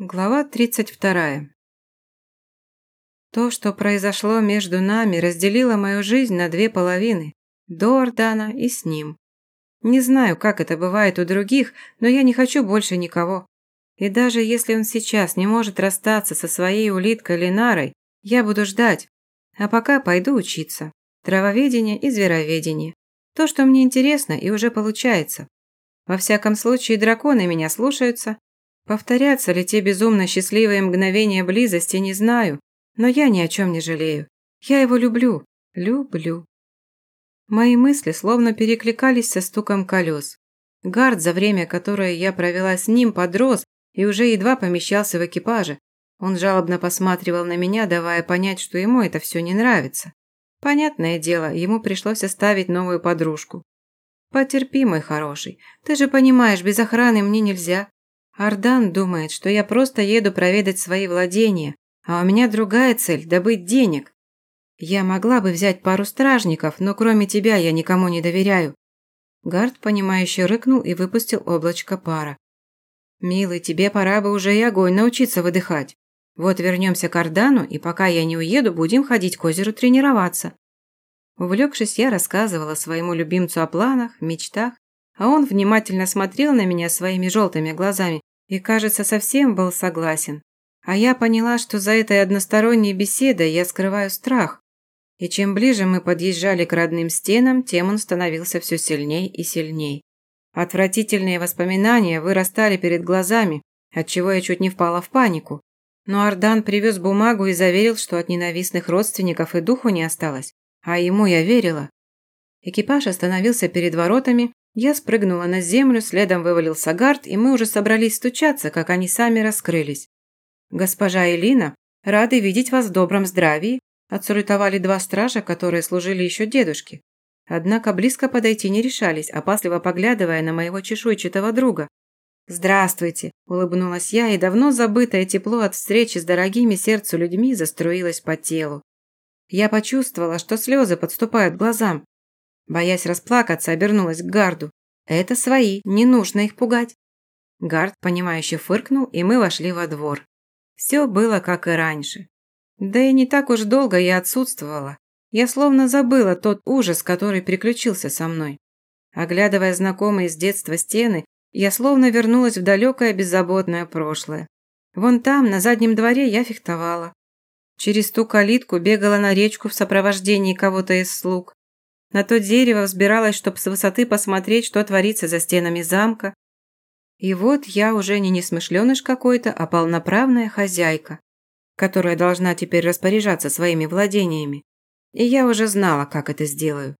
Глава 32. То, что произошло между нами, разделило мою жизнь на две половины – до Ордана и с ним. Не знаю, как это бывает у других, но я не хочу больше никого. И даже если он сейчас не может расстаться со своей улиткой Ленарой, я буду ждать. А пока пойду учиться. Травоведение и звероведение. То, что мне интересно и уже получается. Во всяком случае, драконы меня слушаются, Повторятся ли те безумно счастливые мгновения близости, не знаю, но я ни о чем не жалею. Я его люблю, люблю. Мои мысли словно перекликались со стуком колес. Гард, за время, которое я провела с ним, подрос и уже едва помещался в экипаже. Он жалобно посматривал на меня, давая понять, что ему это все не нравится. Понятное дело, ему пришлось оставить новую подружку. «Потерпи, мой хороший. Ты же понимаешь, без охраны мне нельзя. Ардан думает, что я просто еду проведать свои владения, а у меня другая цель – добыть денег. Я могла бы взять пару стражников, но кроме тебя я никому не доверяю. Гард, понимающе рыкнул и выпустил облачко пара. «Милый, тебе пора бы уже и огонь научиться выдыхать. Вот вернемся к Ардану, и пока я не уеду, будем ходить к озеру тренироваться». Увлекшись, я рассказывала своему любимцу о планах, мечтах, а он внимательно смотрел на меня своими желтыми глазами и, кажется, совсем был согласен. А я поняла, что за этой односторонней беседой я скрываю страх. И чем ближе мы подъезжали к родным стенам, тем он становился все сильней и сильней. Отвратительные воспоминания вырастали перед глазами, отчего я чуть не впала в панику. Но Ардан привез бумагу и заверил, что от ненавистных родственников и духу не осталось. А ему я верила. Экипаж остановился перед воротами, я спрыгнула на землю, следом вывалился гард, и мы уже собрались стучаться, как они сами раскрылись. «Госпожа Элина, рады видеть вас в добром здравии», отсулетовали два стража, которые служили еще дедушке. Однако близко подойти не решались, опасливо поглядывая на моего чешуйчатого друга. «Здравствуйте!» – улыбнулась я, и давно забытое тепло от встречи с дорогими сердцу людьми заструилось по телу. Я почувствовала, что слезы подступают к глазам, Боясь расплакаться, обернулась к Гарду. «Это свои, не нужно их пугать». Гард, понимающе фыркнул, и мы вошли во двор. Все было как и раньше. Да и не так уж долго я отсутствовала. Я словно забыла тот ужас, который приключился со мной. Оглядывая знакомые с детства стены, я словно вернулась в далекое беззаботное прошлое. Вон там, на заднем дворе, я фехтовала. Через ту калитку бегала на речку в сопровождении кого-то из слуг. На то дерево взбиралась, чтобы с высоты посмотреть, что творится за стенами замка. И вот я уже не несмышленыш какой-то, а полноправная хозяйка, которая должна теперь распоряжаться своими владениями. И я уже знала, как это сделаю.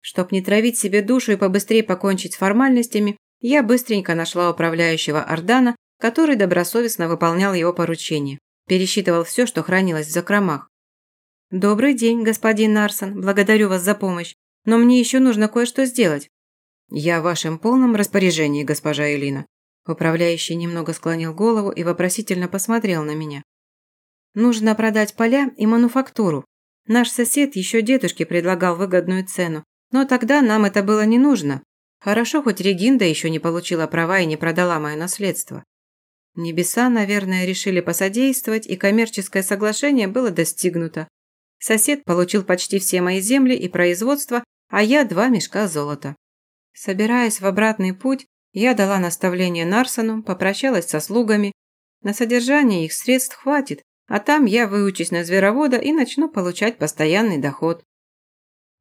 Чтоб не травить себе душу и побыстрее покончить с формальностями, я быстренько нашла управляющего Ордана, который добросовестно выполнял его поручения, пересчитывал все, что хранилось в закромах. «Добрый день, господин Нарсон. Благодарю вас за помощь. Но мне еще нужно кое-что сделать». «Я в вашем полном распоряжении, госпожа Элина». Управляющий немного склонил голову и вопросительно посмотрел на меня. «Нужно продать поля и мануфактуру. Наш сосед еще дедушке предлагал выгодную цену, но тогда нам это было не нужно. Хорошо, хоть Регинда еще не получила права и не продала мое наследство. Небеса, наверное, решили посодействовать, и коммерческое соглашение было достигнуто. Сосед получил почти все мои земли и производство, а я два мешка золота. Собираясь в обратный путь, я дала наставление Нарсону, попрощалась со слугами. На содержание их средств хватит, а там я выучусь на зверовода и начну получать постоянный доход.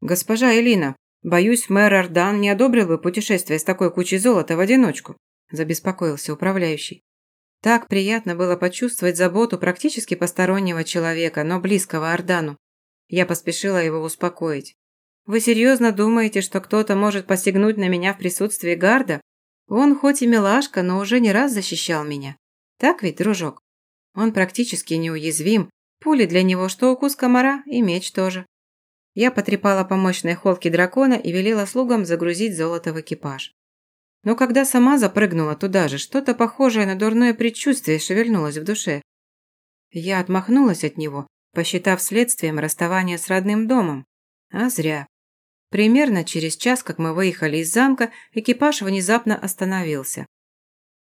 Госпожа Элина, боюсь, мэр Ордан не одобрил бы путешествие с такой кучей золота в одиночку, забеспокоился управляющий. Так приятно было почувствовать заботу практически постороннего человека, но близкого Ордану. Я поспешила его успокоить. «Вы серьезно думаете, что кто-то может посягнуть на меня в присутствии гарда? Он хоть и милашка, но уже не раз защищал меня. Так ведь, дружок? Он практически неуязвим. Пули для него, что укус комара, и меч тоже». Я потрепала по мощной холке дракона и велела слугам загрузить золото в экипаж. Но когда сама запрыгнула туда же, что-то похожее на дурное предчувствие шевельнулось в душе. Я отмахнулась от него посчитав следствием расставание с родным домом. А зря. Примерно через час, как мы выехали из замка, экипаж внезапно остановился.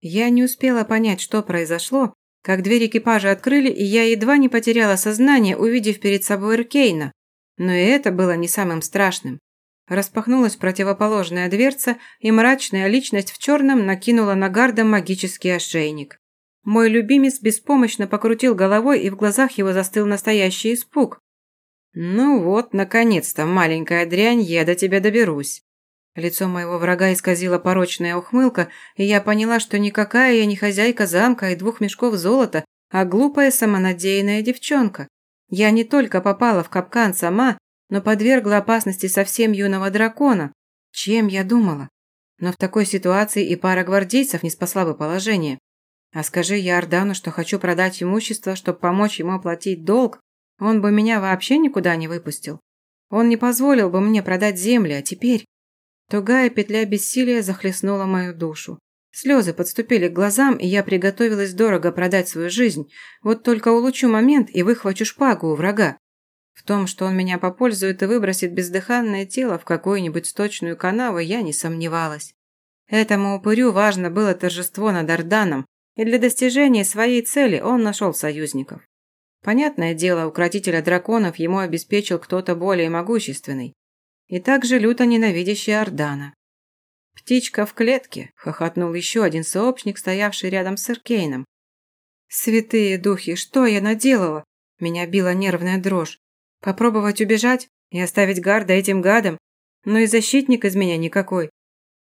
Я не успела понять, что произошло, как дверь экипажа открыли, и я едва не потеряла сознание, увидев перед собой Эркейна. Но и это было не самым страшным. Распахнулась противоположная дверца, и мрачная личность в черном накинула на гарда магический ошейник. Мой любимец беспомощно покрутил головой, и в глазах его застыл настоящий испуг. «Ну вот, наконец-то, маленькая дрянь, я до тебя доберусь». Лицо моего врага исказила порочная ухмылка, и я поняла, что никакая я не хозяйка замка и двух мешков золота, а глупая самонадеянная девчонка. Я не только попала в капкан сама, но подвергла опасности совсем юного дракона. Чем я думала? Но в такой ситуации и пара гвардейцев не спасла бы положение. А скажи я Ордану, что хочу продать имущество, чтобы помочь ему оплатить долг, он бы меня вообще никуда не выпустил. Он не позволил бы мне продать земли, а теперь... Тугая петля бессилия захлестнула мою душу. Слезы подступили к глазам, и я приготовилась дорого продать свою жизнь. Вот только улучшу момент и выхвачу шпагу у врага. В том, что он меня попользует и выбросит бездыханное тело в какую-нибудь сточную канаву, я не сомневалась. Этому упырю важно было торжество над Орданом, и для достижения своей цели он нашел союзников. Понятное дело, укротителя драконов ему обеспечил кто-то более могущественный. И также люто ненавидящий Ордана. «Птичка в клетке!» – хохотнул еще один сообщник, стоявший рядом с Эркейном. «Святые духи, что я наделала?» Меня била нервная дрожь. Попробовать убежать и оставить гарда этим гадом? Но и защитник из меня никакой.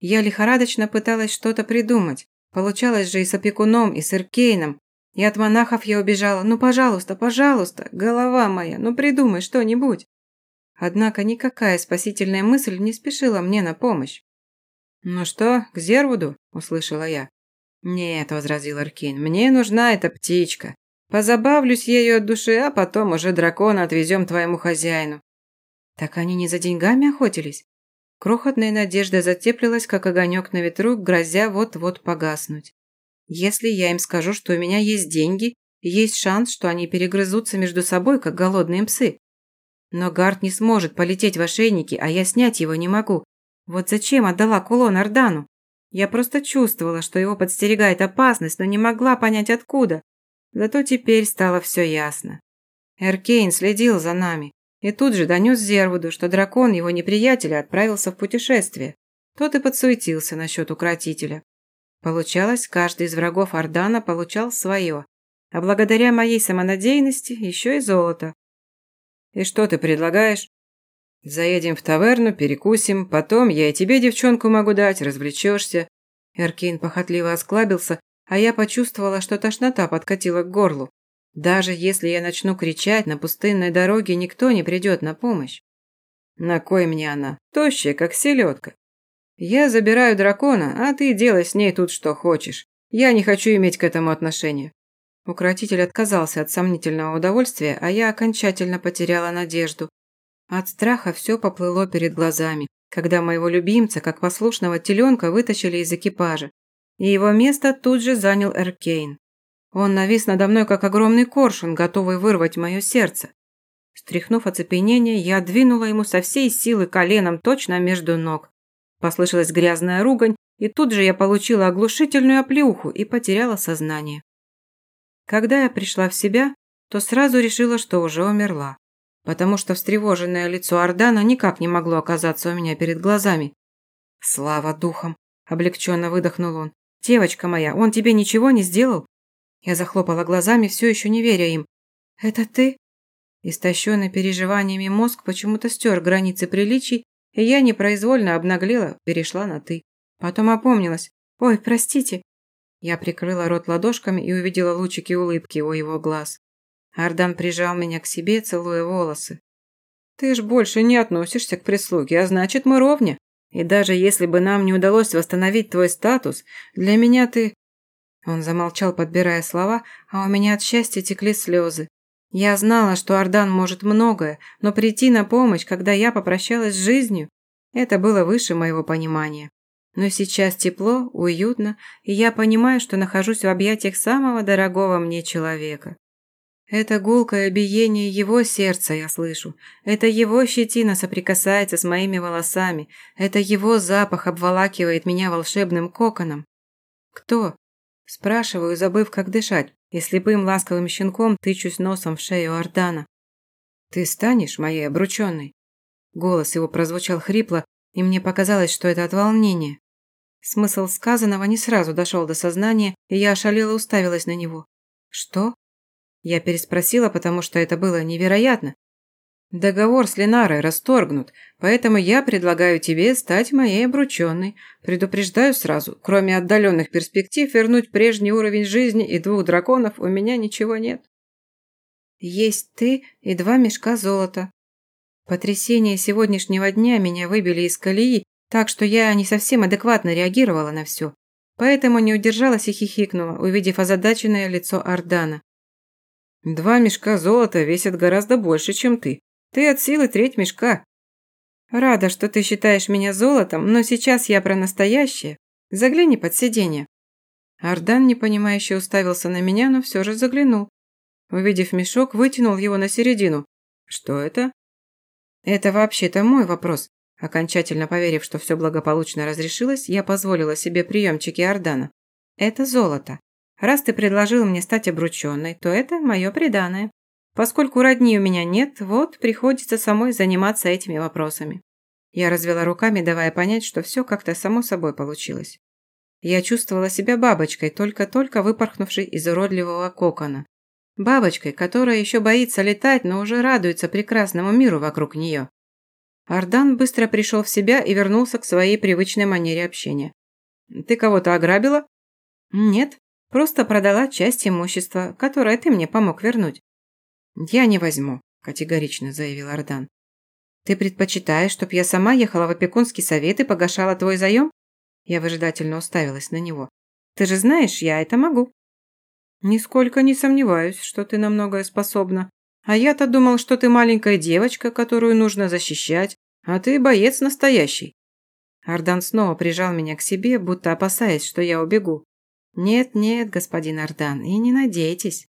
Я лихорадочно пыталась что-то придумать. Получалось же и с опекуном, и с Эркейном. И от монахов я убежала. Ну, пожалуйста, пожалуйста, голова моя, ну придумай что-нибудь. Однако никакая спасительная мысль не спешила мне на помощь. «Ну что, к Зервуду?» – услышала я. «Нет», – возразил Аркин, – «мне нужна эта птичка. Позабавлюсь ею от души, а потом уже дракона отвезем твоему хозяину». Так они не за деньгами охотились? Крохотная надежда затеплилась, как огонек на ветру, грозя вот-вот погаснуть. Если я им скажу, что у меня есть деньги, есть шанс, что они перегрызутся между собой, как голодные псы. Но Гард не сможет полететь в ошейники, а я снять его не могу, вот зачем отдала кулон Ордану? Я просто чувствовала, что его подстерегает опасность, но не могла понять откуда. Зато теперь стало все ясно. Эркейн следил за нами и тут же донес Зервуду, что дракон его неприятеля отправился в путешествие. Тот и подсуетился насчет укротителя. Получалось, каждый из врагов Ордана получал свое, а благодаря моей самонадеянности еще и золото. «И что ты предлагаешь?» Заедем в таверну, перекусим, потом я и тебе девчонку могу дать, развлечешься». Эркин похотливо осклабился, а я почувствовала, что тошнота подкатила к горлу. Даже если я начну кричать, на пустынной дороге никто не придет на помощь. На кой мне она? Тощая, как селедка. Я забираю дракона, а ты делай с ней тут что хочешь. Я не хочу иметь к этому отношения. Укротитель отказался от сомнительного удовольствия, а я окончательно потеряла надежду. От страха все поплыло перед глазами, когда моего любимца, как послушного теленка, вытащили из экипажа. И его место тут же занял Эркейн. Он навис надо мной, как огромный коршун, готовый вырвать мое сердце. Стряхнув оцепенение, я двинула ему со всей силы коленом точно между ног. Послышалась грязная ругань, и тут же я получила оглушительную оплеуху и потеряла сознание. Когда я пришла в себя, то сразу решила, что уже умерла потому что встревоженное лицо Ордана никак не могло оказаться у меня перед глазами. «Слава духам!» – облегченно выдохнул он. «Девочка моя, он тебе ничего не сделал?» Я захлопала глазами, все еще не веря им. «Это ты?» Истощенный переживаниями мозг почему-то стер границы приличий, и я непроизвольно обнаглела, перешла на «ты». Потом опомнилась. «Ой, простите!» Я прикрыла рот ладошками и увидела лучики улыбки у его глаз. Ардан прижал меня к себе, целуя волосы. «Ты ж больше не относишься к прислуге, а значит, мы ровня. И даже если бы нам не удалось восстановить твой статус, для меня ты...» Он замолчал, подбирая слова, а у меня от счастья текли слезы. Я знала, что Ардан может многое, но прийти на помощь, когда я попрощалась с жизнью, это было выше моего понимания. Но сейчас тепло, уютно, и я понимаю, что нахожусь в объятиях самого дорогого мне человека. Это гулкое биение его сердца я слышу. Это его щетина соприкасается с моими волосами. Это его запах обволакивает меня волшебным коконом. Кто? Спрашиваю, забыв, как дышать. и слепым ласковым щенком тычусь носом в шею Ордана. «Ты станешь моей обрученной?» Голос его прозвучал хрипло, и мне показалось, что это от волнения. Смысл сказанного не сразу дошел до сознания, и я ошалела уставилась на него. «Что?» Я переспросила, потому что это было невероятно. «Договор с Ленарой расторгнут, поэтому я предлагаю тебе стать моей обрученной. Предупреждаю сразу, кроме отдаленных перспектив вернуть прежний уровень жизни и двух драконов у меня ничего нет». «Есть ты и два мешка золота». Потрясения сегодняшнего дня меня выбили из колеи, так что я не совсем адекватно реагировала на все. Поэтому не удержалась и хихикнула, увидев озадаченное лицо Ардана. «Два мешка золота весят гораздо больше, чем ты. Ты от силы треть мешка». «Рада, что ты считаешь меня золотом, но сейчас я про настоящее. Загляни под сиденье». Ардан непонимающе уставился на меня, но все же заглянул. Увидев мешок, вытянул его на середину. «Что это?» «Это вообще-то мой вопрос. Окончательно поверив, что все благополучно разрешилось, я позволила себе приемчики Ордана. Это золото. Раз ты предложил мне стать обрученной, то это мое преданное. Поскольку родни у меня нет, вот приходится самой заниматься этими вопросами. Я развела руками, давая понять, что все как-то само собой получилось. Я чувствовала себя бабочкой, только-только выпорхнувшей из уродливого кокона. Бабочкой, которая еще боится летать, но уже радуется прекрасному миру вокруг нее. Ардан быстро пришел в себя и вернулся к своей привычной манере общения. «Ты кого-то ограбила?» «Нет, просто продала часть имущества, которое ты мне помог вернуть». «Я не возьму», – категорично заявил Ардан. «Ты предпочитаешь, чтоб я сама ехала в опекунский совет и погашала твой заем?» Я выжидательно уставилась на него. «Ты же знаешь, я это могу». «Нисколько не сомневаюсь, что ты на многое способна», а я-то думал, что ты маленькая девочка, которую нужно защищать, а ты боец настоящий. Ардан снова прижал меня к себе, будто опасаясь, что я убегу. Нет-нет, господин Ардан, и не надейтесь.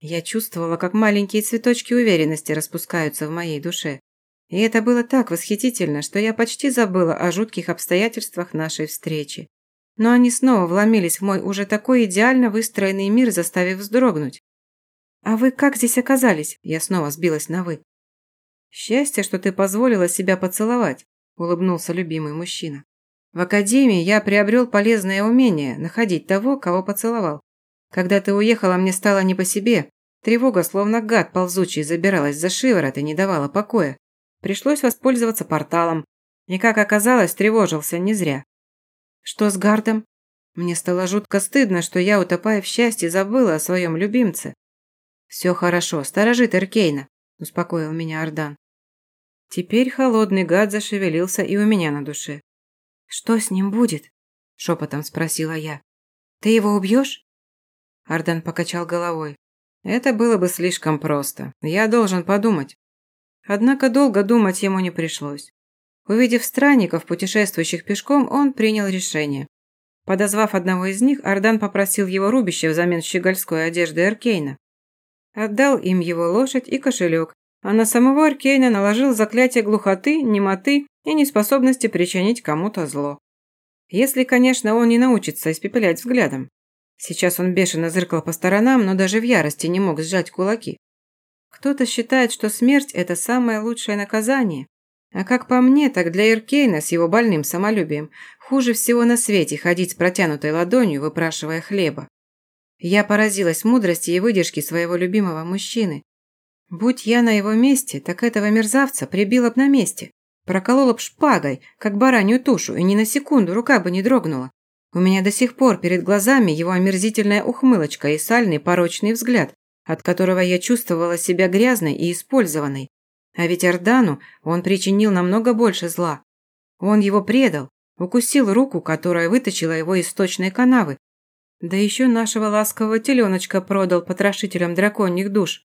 Я чувствовала, как маленькие цветочки уверенности распускаются в моей душе. И это было так восхитительно, что я почти забыла о жутких обстоятельствах нашей встречи. Но они снова вломились в мой уже такой идеально выстроенный мир, заставив вздрогнуть. «А вы как здесь оказались?» Я снова сбилась на «вы». «Счастье, что ты позволила себя поцеловать», – улыбнулся любимый мужчина. «В академии я приобрел полезное умение находить того, кого поцеловал. Когда ты уехала, мне стало не по себе. Тревога, словно гад ползучий, забиралась за шиворот и не давала покоя. Пришлось воспользоваться порталом. И, как оказалось, тревожился не зря. Что с Гардом? Мне стало жутко стыдно, что я, утопая в счастье, забыла о своем любимце. «Все хорошо, сторожит Эркейна», – успокоил меня Ардан. Теперь холодный гад зашевелился и у меня на душе. «Что с ним будет?» – шепотом спросила я. «Ты его убьешь?» Ардан покачал головой. «Это было бы слишком просто. Я должен подумать». Однако долго думать ему не пришлось. Увидев странников, путешествующих пешком, он принял решение. Подозвав одного из них, Ардан попросил его рубище взамен щегольской одежды Эркейна. Отдал им его лошадь и кошелек, а на самого Аркейна наложил заклятие глухоты, немоты и неспособности причинить кому-то зло. Если, конечно, он не научится испепелять взглядом. Сейчас он бешено зыркал по сторонам, но даже в ярости не мог сжать кулаки. Кто-то считает, что смерть – это самое лучшее наказание. А как по мне, так для Иркейна с его больным самолюбием хуже всего на свете ходить с протянутой ладонью, выпрашивая хлеба. Я поразилась мудрости и выдержке своего любимого мужчины. Будь я на его месте, так этого мерзавца прибила б на месте. Проколола б шпагой, как баранью тушу, и ни на секунду рука бы не дрогнула. У меня до сих пор перед глазами его омерзительная ухмылочка и сальный порочный взгляд, от которого я чувствовала себя грязной и использованной. А ведь Ордану он причинил намного больше зла. Он его предал, укусил руку, которая вытащила его из сточной канавы, да еще нашего ласкового теленочка продал потрошителям драконьих душ.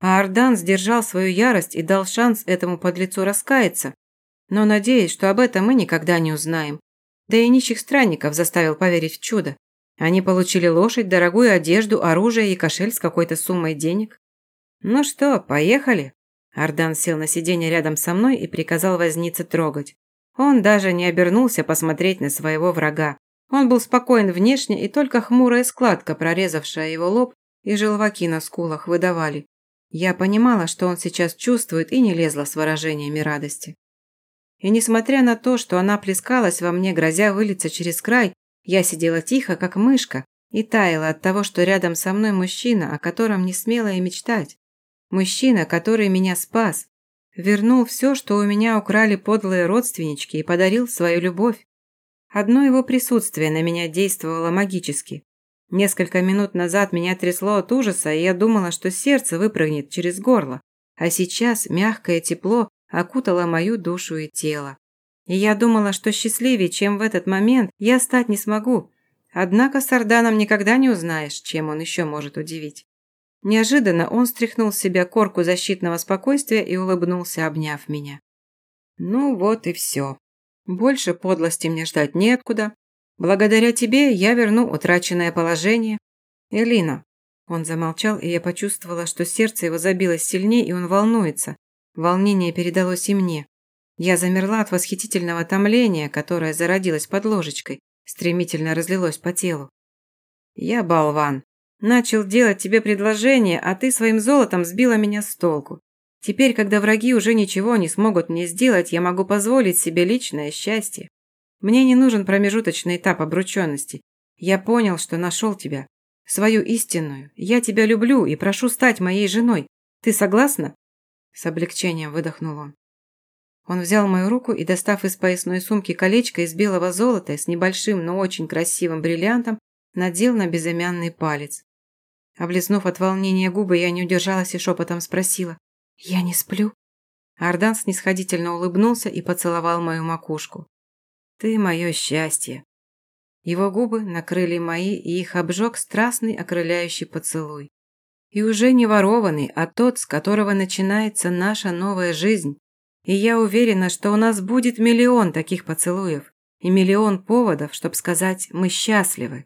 А Ардан сдержал свою ярость и дал шанс этому подлецу раскаяться. Но надеюсь, что об этом мы никогда не узнаем. Да и нищих странников заставил поверить в чудо. Они получили лошадь, дорогую одежду, оружие и кошель с какой-то суммой денег. «Ну что, поехали?» Ардан сел на сиденье рядом со мной и приказал вознице трогать. Он даже не обернулся посмотреть на своего врага. Он был спокоен внешне, и только хмурая складка, прорезавшая его лоб, и желваки на скулах выдавали. Я понимала, что он сейчас чувствует, и не лезла с выражениями радости. И несмотря на то, что она плескалась во мне, грозя вылиться через край, я сидела тихо, как мышка, и таяла от того, что рядом со мной мужчина, о котором не смела и мечтать. Мужчина, который меня спас, вернул все, что у меня украли подлые родственнички и подарил свою любовь. Одно его присутствие на меня действовало магически. Несколько минут назад меня трясло от ужаса, и я думала, что сердце выпрыгнет через горло. А сейчас мягкое тепло окутало мою душу и тело. И я думала, что счастливее, чем в этот момент, я стать не смогу. Однако с Орданом никогда не узнаешь, чем он еще может удивить. Неожиданно он стряхнул с себя корку защитного спокойствия и улыбнулся, обняв меня. Ну вот и все. Больше подлости мне ждать неоткуда. Благодаря тебе я верну утраченное положение. Элина. Он замолчал, и я почувствовала, что сердце его забилось сильнее, и он волнуется. Волнение передалось и мне. Я замерла от восхитительного томления, которое зародилось под ложечкой, стремительно разлилось по телу. Я болван. Начал делать тебе предложение, а ты своим золотом сбила меня с толку. Теперь, когда враги уже ничего не смогут мне сделать, я могу позволить себе личное счастье. Мне не нужен промежуточный этап обрученности. Я понял, что нашел тебя. Свою истинную. Я тебя люблю и прошу стать моей женой. Ты согласна?» С облегчением выдохнул он. Он взял мою руку и, достав из поясной сумки колечко из белого золота с небольшим, но очень красивым бриллиантом, надел на безымянный палец. Облизнув от волнения губы, я не удержалась и шепотом спросила. «Я не сплю?» Ардан снисходительно улыбнулся и поцеловал мою макушку. «Ты мое счастье!» Его губы накрыли мои, и их обжег страстный окрыляющий поцелуй. И уже не ворованный, а тот, с которого начинается наша новая жизнь. И я уверена, что у нас будет миллион таких поцелуев и миллион поводов, чтобы сказать «мы счастливы».